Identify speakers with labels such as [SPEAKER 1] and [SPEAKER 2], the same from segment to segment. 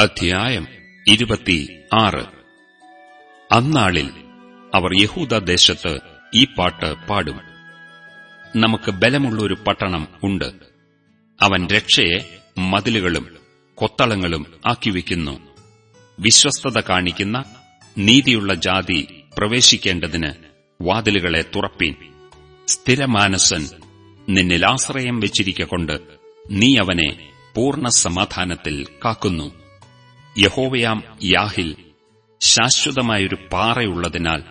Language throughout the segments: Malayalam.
[SPEAKER 1] അധ്യായം ഇരുപത്തി ആറ് അന്നാളിൽ അവർ യഹൂദ ദേശത്ത് ഈ പാട്ട് പാടും. നമുക്ക് ബലമുള്ളൊരു പട്ടണം ഉണ്ട്. അവൻ രക്ഷയെ മതിലുകളും കൊത്തളങ്ങളും ആക്കിവെക്കുന്നു വിശ്വസ്തത കാണിക്കുന്ന നീതിയുള്ള ജാതി പ്രവേശിക്കേണ്ടതിന് വാതിലുകളെ തുറപ്പീൻ. സ്ഥിരമാനസൻ നിന്നിൽ ആശ്രയം വെച്ചിരിക്കൊണ്ട് നീ അവനെ പൂർണ സമാധാനത്തിൽ കാക്കുന്നു. യഹോവയാം യാഹിൽ. ശാശ്വതമായൊരു പാറയുള്ളതിനാൽ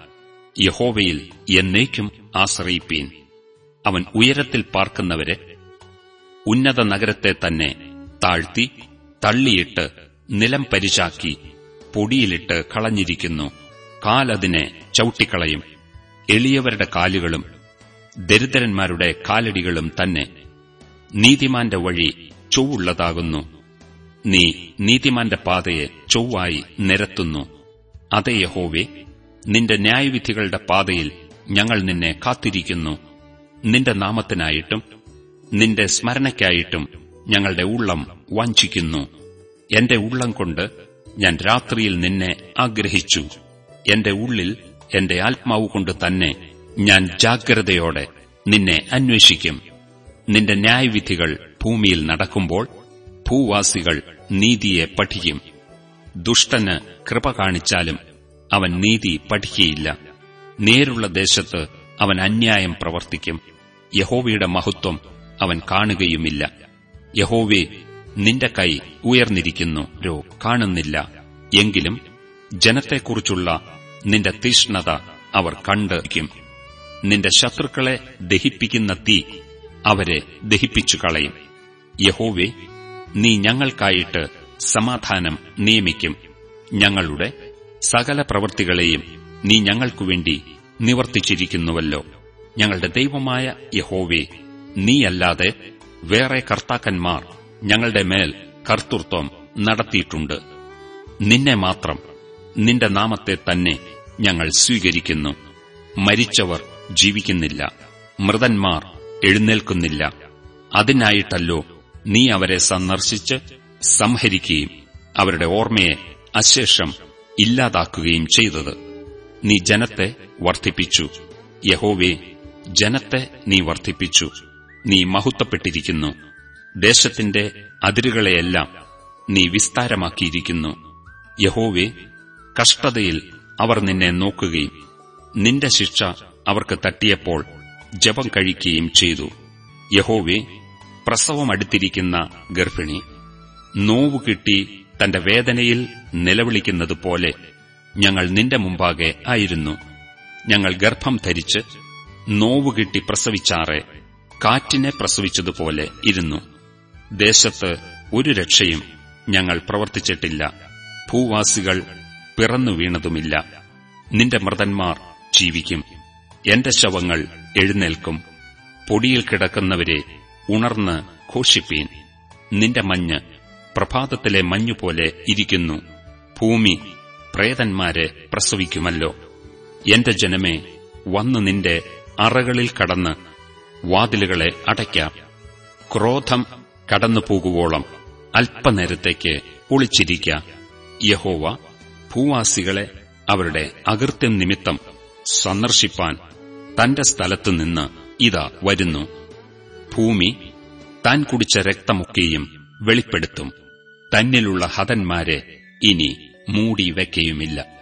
[SPEAKER 1] യഹോവയിൽ എന്നേക്കും ആശ്രയിപ്പീൻ. അവൻ ഉയരത്തിൽ പാർക്കുന്നവരെ ഉന്നത നഗരത്തെ തന്നെ താഴ്ത്തി തള്ളിയിട്ട് നിലം പരിചാക്കി പൊടിയിലിട്ട് കളഞ്ഞിരിക്കുന്നു. കാലതിനെ ചവിട്ടിക്കളയും. എളിയവരുടെ കാലുകളും ദരിദ്രന്മാരുടെ കാലടികളും തന്നെ നീതിമാന്റെ വഴി ചൊവ്വുള്ളതാകുന്നു. നീ നീതിമാന്റെ പാതയെ ചൊവ്വായി നിരത്തുന്നു. അതേ യഹോവേ നിന്റെ ന്യായവിധികളുടെ പാതയിൽ ഞങ്ങൾ നിന്നെ കാത്തിരിക്കുന്നു. നിന്റെ നാമത്തിനായിട്ടും നിന്റെ സ്മരണയ്ക്കായിട്ടും ഞങ്ങളുടെ ഉള്ളം വാഞ്ചിക്കുന്നു. എന്റെ ഉള്ളം കൊണ്ട് ഞാൻ രാത്രിയിൽ നിന്നെ ആഗ്രഹിച്ചു. എന്റെ ഉള്ളിൽ എന്റെ ആത്മാവ് കൊണ്ട് തന്നെ ഞാൻ ജാഗ്രതയോടെ നിന്നെ അന്വേഷിക്കും. നിന്റെ ന്യായവിധികൾ ഭൂമിയിൽ നടക്കുമ്പോൾ ഭൂവാസികൾ നീതിയെ പഠിക്കും. ദുഷ്ടന് കൃപ കാണിച്ചാലും അവൻ നീതി പഠിക്കയില്ല. നേരുള്ള ദേശത്ത് അവൻ അന്യായം പ്രവർത്തിക്കും. യഹോവയുടെ മഹത്വം അവൻ കാണുകയുമില്ല. യഹോവേ നിന്റെ കൈ ഉയർന്നിരിക്കുന്നു. രോ കാണുന്നില്ല. എങ്കിലും ജനത്തെക്കുറിച്ചുള്ള നിന്റെ തീഷ്ണത അവർ കണ്ടിരിക്കും. നിന്റെ ശത്രുക്കളെ ദഹിപ്പിക്കുന്ന തീ അവരെ ദഹിപ്പിച്ചു കളയും യഹോവേ നീ ഞങ്ങൾക്കായിട്ട് സമാധാനം നിയമിക്കും. ഞങ്ങളുടെ സകല പ്രവൃത്തികളെയും നീ ഞങ്ങൾക്കുവേണ്ടി നിവർത്തിച്ചിരിക്കുന്നുവല്ലോ. ഞങ്ങളുടെ ദൈവമായ യഹോവേ നീയല്ലാതെ വേറെ കർത്താക്കന്മാർ ഞങ്ങളുടെ മേൽ കർത്തൃത്വം നടത്തിയിട്ടുണ്ട്. നിന്നെ മാത്രം നിന്റെ നാമത്തെ തന്നെ ഞങ്ങൾ സ്വീകരിക്കുന്നു. മരിച്ചവർ ജീവിക്കുന്നില്ല മൃതന്മാർ എഴുന്നേൽക്കുന്നില്ല. അതിനായിട്ടല്ലോ നീ അവരെ സന്ദർശിച്ച് സംഹരിക്കുകയും അവരുടെ ഓർമ്മയെ അശേഷം ഇല്ലാതാക്കുകയും ചെയ്തത്. നീ ജനത്തെ വർദ്ധിപ്പിച്ചു. യഹോവേ ജനത്തെ നീ വർദ്ധിപ്പിച്ചു. നീ മഹത്വപ്പെട്ടിരിക്കുന്നു. ദേശത്തിന്റെ അതിരുകളെയെല്ലാം നീ വിസ്താരമാക്കിയിരിക്കുന്നു. യഹോവേ കഷ്ടതയിൽ അവർ നിന്നെ നോക്കുകയും നിന്റെ ശിക്ഷ അവർക്ക് തട്ടിയപ്പോൾ ജപം കഴിക്കുകയും ചെയ്തു. യഹോവേ പ്രസവമടുത്തിരിക്കുന്ന ഗർഭിണി. നോവുകിട്ടി തന്റെ വേദനയിൽ നിലവിളിക്കുന്നതുപോലെ ഞങ്ങൾ നിന്റെ മുമ്പാകെ ആയിരുന്നു. ഞങ്ങൾ ഗർഭം ധരിച്ച് നോവുകിട്ടി പ്രസവിച്ചാറെ കാറ്റിനെ പ്രസവിച്ചതുപോലെ ഇരുന്നു. ദേശത്ത് ഒരു രക്ഷയും ഞങ്ങൾ പ്രവർത്തിച്ചിട്ടില്ല. ഭൂവാസികൾ പിറന്നു വീണതുമില്ല. നിന്റെ മൃതന്മാർ ജീവിക്കും. എന്റെ ശവങ്ങൾ എഴുന്നേൽക്കും. പൊടിയിൽ കിടക്കുന്നവരെ ഉണർന്ന് ഘോഷിപ്പീൻ. നിന്റെ മഞ്ഞ് പ്രഭാതത്തിലെ മഞ്ഞുപോലെ ഇരിക്കുന്നു. ഭൂമി പ്രേതന്മാരെ പ്രസവിക്കുമല്ലോ. എന്റെ ജനമേ വന്ന് നിന്റെ അറകളിൽ കടന്ന് വാതിലുകളെ അടയ്ക്കാം. ക്രോധം കടന്നുപോകുവോളം അല്പനേരത്തേക്ക് ഒളിച്ചിരിക്ക. യഹോവ ഭൂവാസികളെ അവരുടെ അകൃത്യം നിമിത്തം സന്ദർശിപ്പാൻ തന്റെ സ്ഥലത്തുനിന്ന് ഇതാ വരുന്നു. ഭൂമി താൻ കുടിച്ച രക്തമൊക്കെയും വെളിപ്പെടുത്തും. തന്നിലുള്ള ഹതന്മാരെ ഇനി മൂടി വയ്ക്കയുമില്ല